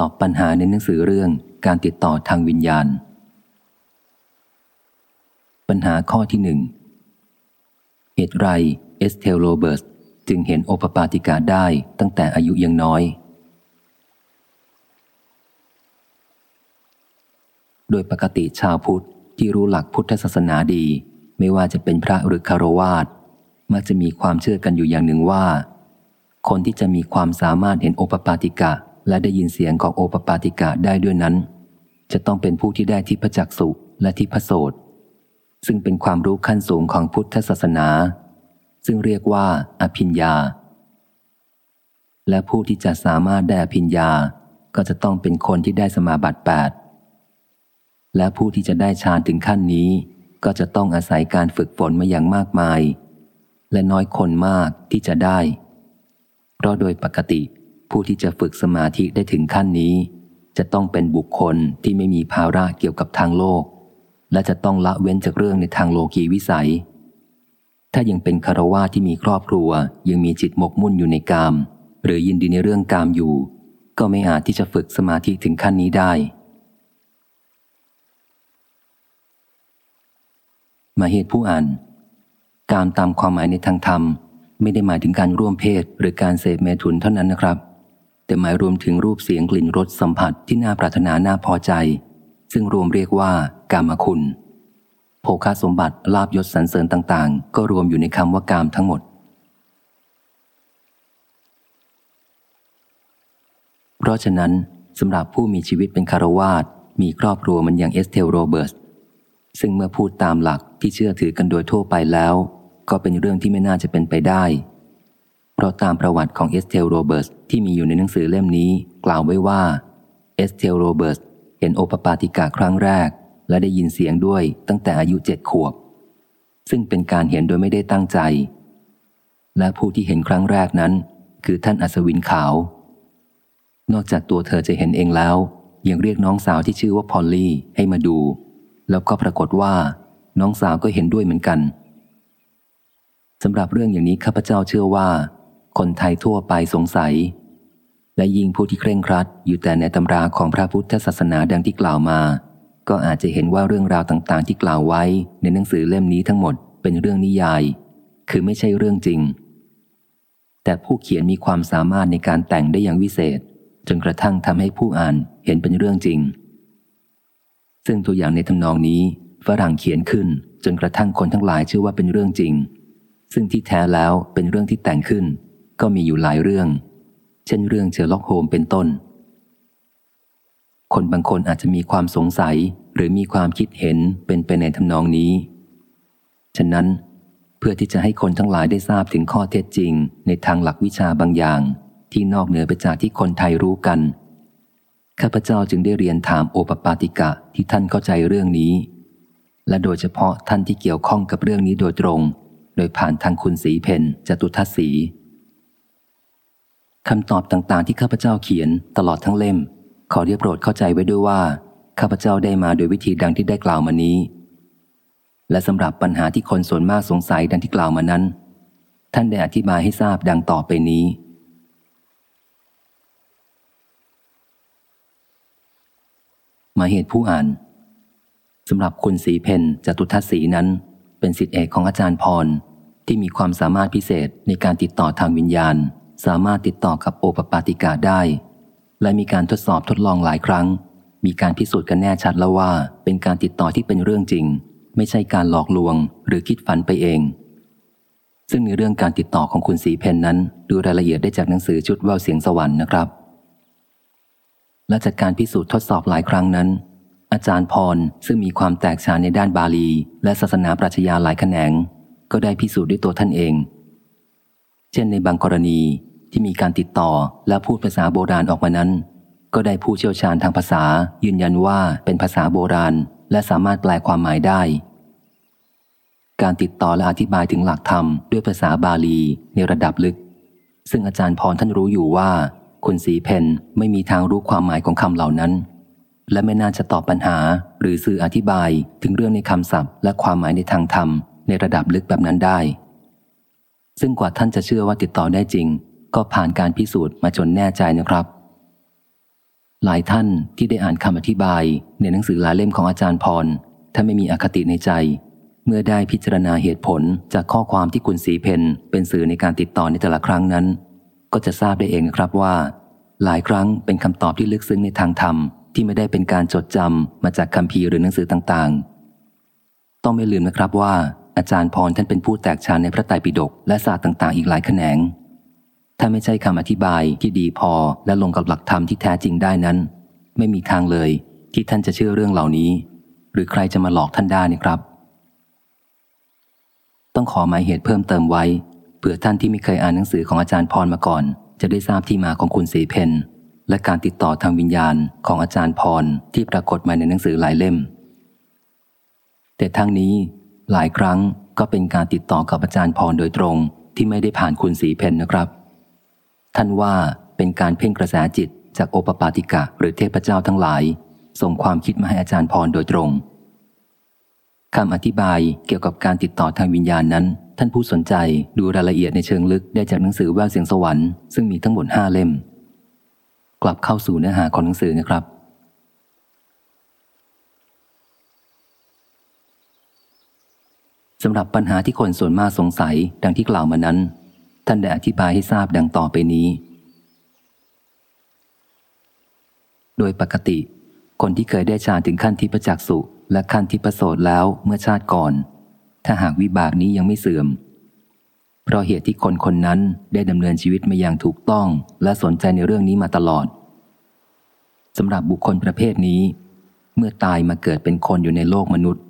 ตอบปัญหาในหนังสือเรื่องการติดต่อทางวิญญาณ ปัญหาข้อที่หนึ่งเหตุไรเอสเทลโรเบิร์สจึงเห็นโอปปาติกะได้ตั้งแต่อายุยังน้อย โดยปกติชาวพุทธที่รู้หลักพุทธศาสนาดี ไม่ว่าจะเป็นพระหรือฆราวาสมักจะมีความเชื่อกันอยู่อย่างหนึ่งว่า คนที่จะมีความสามารถเห็นโอปปาติกะ และได้ยินเสียงของโอปปาติกะได้ด้วยนั้น จะต้องเป็นผู้ที่ได้ทิพจักสุและทิพโสตซึ่งเป็นความรู้ขั้นสูงของพุทธศาสนา ซึ่งเรียกว่าอภิญญา และผู้ที่จะสามารถได้อภิญญาก็จะต้องเป็นคนที่ได้สมาบัติแปดและผู้ที่จะได้ฌานถึงขั้นนี้ ก็จะต้องอาศัยการฝึกฝนมาอย่างมากมาย และน้อยคนมากที่จะได้ เพราะโดยปกติ ผู้ที่จะฝึกสมาธิได้ถึงขั้นนี้ จะต้องเป็นบุคคลที่ไม่มีภาระเกี่ยวกับทางโลก และจะต้องละเว้นจากเรื่องในทางโลกีวิสัย ถ้ายังเป็นคารวาที่มีครอบครัว ยังมีจิตหมกมุ่นอยู่ในกาม หรือยินดีในเรื่องกามอยู่ ก็ไม่อาจที่จะฝึกสมาธิถึงขั้นนี้ได้ มาเหตุผู้อ่านการตามความหมายในทางธรรม ไม่ได้หมายถึงการร่วมเพศหรือการเสพเมถุนเท่านั้นนะครับ แต่หมายรวมถึงรูปเสียงกลิ่นรสสัมผัสที่น่าปรารถนาน่าพอใจ ซึ่งรวมเรียกว่ากามคุณ โภคาสมบัติลาบยศสรรเสริญต่างๆ ก็รวมอยู่ในคำว่ากามทั้งหมด เพราะฉะนั้นสำหรับผู้มีชีวิตเป็นคารวาสมีครอบครัวมันอย่างเอสเทลโรเบิร์ตซึ่งเมื่อพูดตามหลักที่เชื่อถือกันโดยทั่วไปแล้ว ก็เป็นเรื่องที่ไม่น่าจะเป็นไปได้ เพราะตามประวัติของเอสเทลโรเบิร์ตที่มีอยู่ในหนังสือเล่มนี้กล่าวไว้ว่าเอสเทลโรเบิร์ตเห็นโอปปาติกะครั้งแรก และได้ยินเสียงด้วยตั้งแต่อายุเจ็ดขวบ ซึ่งเป็นการเห็นโดยไม่ได้ตั้งใจ และผู้ที่เห็นครั้งแรกนั้น คือท่านอัศวินขาว นอกจากตัวเธอจะเห็นเองแล้ว ยังเรียกน้องสาวที่ชื่อว่าพอลลี่ให้มาดู แล้วก็ปรากฏว่า น้องสาวก็เห็นด้วยเหมือนกันสำหรับเรื่องอย่างนี้ข้าพเจ้าเชื่อว่า คนไทยทั่วไปสงสัย และยิ่งผู้ที่เคร่งครัดอยู่แต่ในตำราของพระพุทธศาสนาดังที่กล่าวมา ก็อาจจะเห็นว่าเรื่องราวต่างๆ ที่กล่าวไว้ในหนังสือเล่มนี้ทั้งหมดเป็นเรื่องนิยาย คือไม่ใช่เรื่องจริง แต่ผู้เขียนมีความสามารถในการแต่งได้อย่างวิเศษ จนกระทั่งทำให้ผู้อ่านเห็นเป็นเรื่องจริง ซึ่งตัวอย่างในทำนองนี้ฝรั่งเขียนขึ้น จนกระทั่งคนทั้งหลายเชื่อว่าเป็นเรื่องจริง ซึ่งที่แท้แล้วเป็นเรื่องที่แต่งขึ้น ก็มีอยู่หลายเรื่อง เช่นเรื่องเชอร์ล็อกโฮล์มส์เป็นต้น คนบางคนอาจจะมีความสงสัยหรือมีความคิดเห็นเป็นไปในทำนองนี้ ฉะนั้นเพื่อที่จะให้คนทั้งหลายได้ทราบถึงข้อเท็จจริง ในทางหลักวิชาบางอย่าง ที่นอกเหนือไปจากที่คนไทยรู้กัน ข้าพเจ้าจึงได้เรียนถามโอปปาติกะที่ท่านเข้าใจเรื่องนี้ และโดยเฉพาะท่านที่เกี่ยวข้องกับเรื่องนี้โดยตรง โดยผ่านทางคุณสีเพนจตุทัศสี คำตอบต่างๆ ที่ข้าพเจ้าเขียนตลอดทั้งเล่ม ขอเรียบโปรดเข้าใจไว้ด้วยว่า ข้าพเจ้าได้มาโดยวิธีดังที่ได้กล่าวมานี้ และสำหรับปัญหาที่คนส่วนมากสงสัยดังที่กล่าวมานั้น ท่านได้อธิบายให้ทราบดังต่อไปนี้ มาเหตุผู้อ่านสำหรับคุณสีเพนจตุทัศสีนั้น เป็นสิทธิเอกของอาจารย์พรที่มีความสามารถพิเศษในการติดต่อทางวิญญาณ สามารถติดต่อกับโอปปาติกาได้ และมีการทดสอบทดลองหลายครั้ง มีการพิสูจน์กันแน่ชัดแล้วว่า เป็นการติดต่อที่เป็นเรื่องจริง ไม่ใช่การหลอกลวง หรือคิดฝันไปเอง ซึ่งในเรื่องการติดต่อของคุณสีเพนนั้น ดูรายละเอียดได้จากหนังสือชุดว่าเสียงสวรรค์นะครับ และจากการพิสูจน์ทดสอบหลายครั้งนั้น อาจารย์พรซึ่งมีความแตกฉานในด้านบาลี และศาสนาปรัชญาหลายแขนง ก็ได้พิสูจน์ด้วยตัวท่านเอง เช่นในบางกรณี ที่มีการติดต่อและพูดภาษาโบราณออกมานั้น ก็ได้ผู้เชี่ยวชาญทางภาษา ยืนยันว่าเป็นภาษาโบราณ และสามารถแปลความหมายได้ การติดต่อและอธิบายถึงหลักธรรมด้วยภาษาบาลีในระดับลึก ซึ่งอาจารย์พรท่านรู้อยู่ว่าคุณสีเพนไม่มีทางรู้ความหมายของคำเหล่านั้น และไม่น่าจะตอบปัญหาหรือสื่ออธิบายถึงเรื่องในคำศัพท์และความหมายในทางธรรมในระดับลึกแบบนั้นได้ ซึ่งกว่าท่านจะเชื่อว่าติดต่อได้จริง ก็ผ่านการพิสูจน์มาจนแน่ใจนะครับ หลายท่านที่ได้อ่านคำอธิบาย ในหนังสือหลายเล่มของอาจารย์พรถ้าไม่มีอคติในใจ เมื่อได้พิจารณาเหตุผลจากข้อความที่คุณสีเพนเป็นสื่อในการติดต่อในแต่ละครั้งนั้น ก็จะทราบได้เองนะครับว่า หลายครั้งเป็นคำตอบที่ลึกซึ้งในทางธรรมที่ไม่ได้เป็นการจดจำมาจากคำพีหรือหนังสือต่างๆ ต้องไม่ลืมนะครับว่าอาจารย์พรท่านเป็นผู้แตกฉานในพระไตรปิฎกและศาสตร์ต่างๆ อีกหลายแขนง ถ้าไม่ใช่คำอธิบายที่ดีพอและลงกับหลักธรรมที่แท้จริงได้นั้น ไม่มีทางเลยที่ท่านจะเชื่อเรื่องเหล่านี้ หรือใครจะมาหลอกท่านได้นะครับ ต้องขอหมายเหตุเพิ่มเติมไว้เผื่อท่านที่ไม่เคยอ่านหนังสือของอาจารย์พรมาก่อน จะได้ทราบที่มาของคุณสีเพนและการติดต่อทางวิญญาณของอาจารย์พรที่ปรากฏมาในหนังสือหลายเล่ม แต่ทั้งนี้หลายครั้งก็เป็นการติดต่อกับอาจารย์พรโดยตรงที่ไม่ได้ผ่านคุณสีเพนนะครับ ท่านว่าเป็นการเพ่งกระแสจิตจากโอปปาติกะหรือเทพเจ้าทั้งหลาย ส่งความคิดมาให้อาจารย์พรโดยตรงคำอธิบายเกี่ยวกับการติดต่อทางวิญญาณนั้น ท่านผู้สนใจดูรายละเอียดในเชิงลึกได้จากหนังสือแววเสียงสวรรค์ซึ่งมีทั้งหมดห้าเล่ม กลับเข้าสู่เนื้อหาของหนังสือนะครับ สำหรับปัญหาที่คนส่วนมากสงสัยดังที่กล่าวมานั้น ท่านได้อธิบายให้ทราบดังต่อไปนี้ โดยปกติ คนที่เคยได้ฌานถึงขั้นทิพจักสุและขั้นทิพโสดแล้วเมื่อชาติก่อน ถ้าหากวิบากนี้ยังไม่เสื่อม เพราะเหตุที่คนคนนั้นได้ดำเนินชีวิตมาอย่างถูกต้อง และสนใจในเรื่องนี้มาตลอดสำหรับบุคคลประเภทนี้ เมื่อตายมาเกิดเป็นคนอยู่ในโลกมนุษย์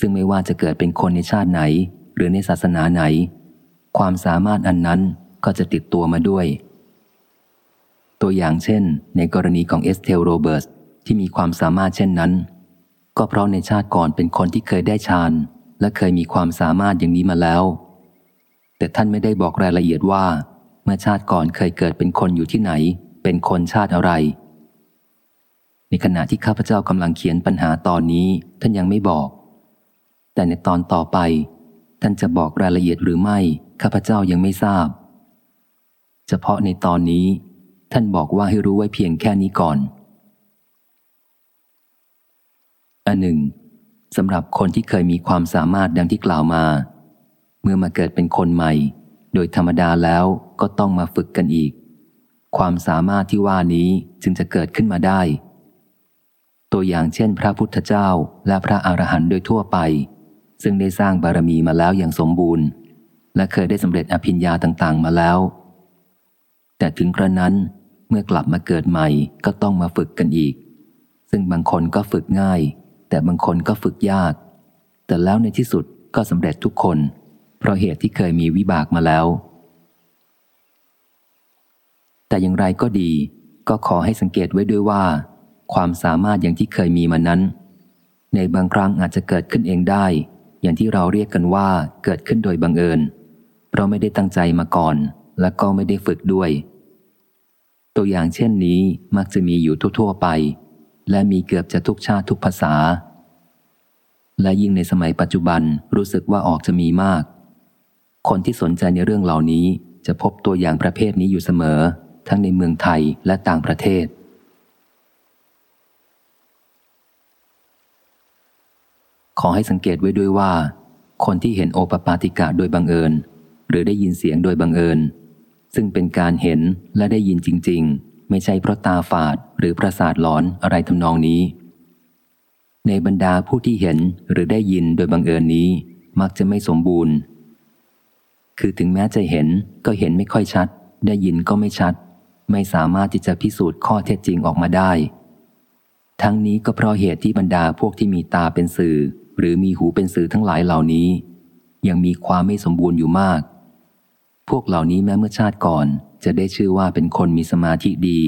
ซึ่งไม่ว่าจะเกิดเป็นคนในชาติไหน หรือในศาสนาไหน ความสามารถอันนั้นก็จะติดตัวมาด้วย ตัวอย่างเช่น ในกรณีของเอสเทลโรเบิร์ตที่มีความสามารถเช่นนั้น ก็เพราะในชาติก่อนเป็นคนที่เคยได้ฌานและเคยมีความสามารถอย่างนี้มาแล้ว แต่ท่านไม่ได้บอกรายละเอียดว่า เมื่อชาติก่อนเคยเกิดเป็นคนอยู่ที่ไหน เป็นคนชาติอะไร ในขณะที่ข้าพเจ้ากำลังเขียนปัญหาตอนนี้ท่านยังไม่บอก แต่ในตอนต่อไป ท่านจะบอกรายละเอียดหรือไม่ ข้าพเจ้ายังไม่ทราบ เฉพาะในตอนนี้ ท่านบอกว่าให้รู้ไว้เพียงแค่นี้ก่อนอันหนึ่งสำหรับคนที่เคยมีความสามารถดังที่กล่าวมา เมื่อมาเกิดเป็นคนใหม่ โดยธรรมดาแล้วก็ต้องมาฝึกกันอีก ความสามารถที่ว่านี้จึงจะเกิดขึ้นมาได้ ตัวอย่างเช่น พระพุทธเจ้าและพระอรหันต์โดยทั่วไป ซึ่งได้สร้างบารมีมาแล้วอย่างสมบูรณ์ และเคยได้สำเร็จอภิญญาต่างๆ มาแล้ว แต่ถึงกระนั้นเมื่อกลับมาเกิดใหม่ก็ต้องมาฝึกกันอีก ซึ่งบางคนก็ฝึกง่าย แต่บางคนก็ฝึกยาก แต่แล้วในที่สุดก็สำเร็จทุกคน เพราะเหตุที่เคยมีวิบากมาแล้ว แต่อย่างไรก็ดี ก็ขอให้สังเกตไว้ด้วยว่า ความสามารถอย่างที่เคยมีมานั้น ในบางครั้งอาจจะเกิดขึ้นเองได้ อย่างที่เราเรียกกันว่าเกิดขึ้นโดยบังเอิญ เพราะไม่ได้ตั้งใจมาก่อน และก็ไม่ได้ฝึกด้วย ตัวอย่างเช่นนี้มักจะมีอยู่ทั่วๆไป และมีเกือบจะทุกชาติทุกภาษา และยิ่งในสมัยปัจจุบันรู้สึกว่าออกจะมีมาก คนที่สนใจในเรื่องเหล่านี้จะพบตัวอย่างประเภทนี้อยู่เสมอ ทั้งในเมืองไทยและต่างประเทศ ขอให้สังเกตไว้ด้วยว่า คนที่เห็นโอปปาติกะโดยบังเอิญ หรือได้ยินเสียงโดยบังเอิญ ซึ่งเป็นการเห็นและได้ยินจริง ๆ ไม่ใช่เพราะตาฝาดหรือประสาทหลอนอะไรทำนองนี้ ในบรรดาผู้ที่เห็นหรือได้ยินโดยบังเอิญนี้ มักจะไม่สมบูรณ์ คือถึงแม้จะเห็นก็เห็นไม่ค่อยชัด ได้ยินก็ไม่ชัด ไม่สามารถที่จะพิสูจน์ข้อเท็จจริงออกมาได้ทั้งนี้ก็เพราะเหตุที่บรรดาพวกที่มีตาเป็นสื่อ หรือมีหูเป็นสื่อทั้งหลายเหล่านี้ ยังมีความไม่สมบูรณ์อยู่มาก พวกเหล่านี้แม้เมื่อชาติก่อน จะได้ชื่อว่าเป็นคนมีสมาธิดี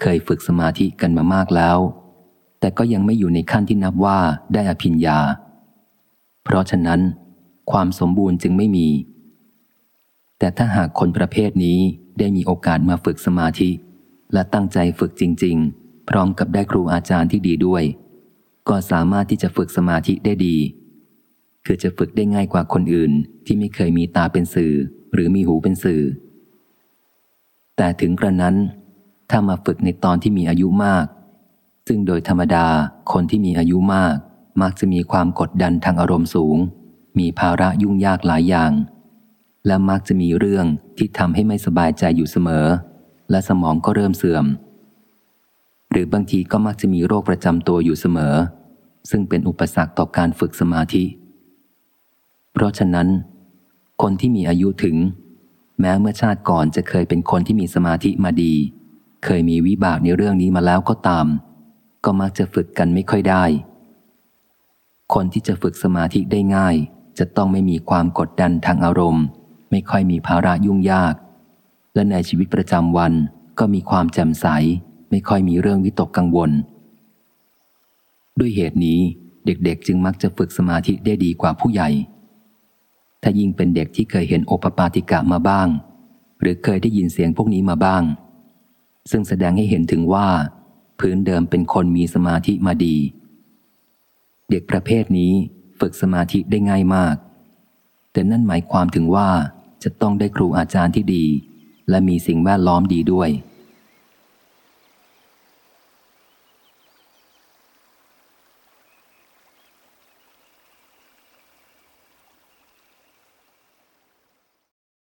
เคยฝึกสมาธิกันมามากแล้ว แต่ก็ยังไม่อยู่ในขั้นที่นับว่าได้อภิญญา เพราะฉะนั้น ความสมบูรณ์จึงไม่มี แต่ถ้าหากคนประเภทนี้ได้มีโอกาสมาฝึกสมาธิ และตั้งใจฝึกจริง ๆ พร้อมกับได้ครูอาจารย์ที่ดีด้วย ก็สามารถที่จะฝึกสมาธิได้ดี คือจะฝึกได้ง่ายกว่าคนอื่นที่ไม่เคยมีตาเป็นสื่อ หรือมีหูเป็นสื่อ แต่ถึงกระนั้น ถ้ามาฝึกในตอนที่มีอายุมาก ซึ่งโดยธรรมดาคนที่มีอายุมาก มักจะมีความกดดันทางอารมณ์สูง มีภาระยุ่งยากหลายอย่าง และมักจะมีเรื่องที่ทำให้ไม่สบายใจอยู่เสมอ และสมองก็เริ่มเสื่อม หรือบางทีก็มักจะมีโรคประจำตัวอยู่เสมอ ซึ่งเป็นอุปสรรคต่อการฝึกสมาธิ เพราะฉะนั้น คนที่มีอายุถึง แม้เมื่อชาติก่อนจะเคยเป็นคนที่มีสมาธิมาดี เคยมีวิบากในเรื่องนี้มาแล้วก็ตาม ก็มักจะฝึกกันไม่ค่อยได้ คนที่จะฝึกสมาธิได้ง่าย จะต้องไม่มีความกดดันทางอารมณ์ ไม่ค่อยมีภาระยุ่งยาก และในชีวิตประจำวันก็มีความแจ่มใส ไม่ค่อยมีเรื่องวิตกกังวล ด้วยเหตุนี้เด็กๆ จึงมักจะฝึกสมาธิได้ดีกว่าผู้ใหญ่ ถ้ายิ่งเป็นเด็กที่เคยเห็นโอปปาติกะมาบ้าง หรือเคยได้ยินเสียงพวกนี้มาบ้าง ซึ่งแสดงให้เห็นถึงว่า พื้นเดิมเป็นคนมีสมาธิมาดี เด็กประเภทนี้ฝึกสมาธิได้ง่ายมาก แต่นั่นหมายความถึงว่าจะต้องได้ครูอาจารย์ที่ดี และมีสิ่งแวดล้อมดีด้วย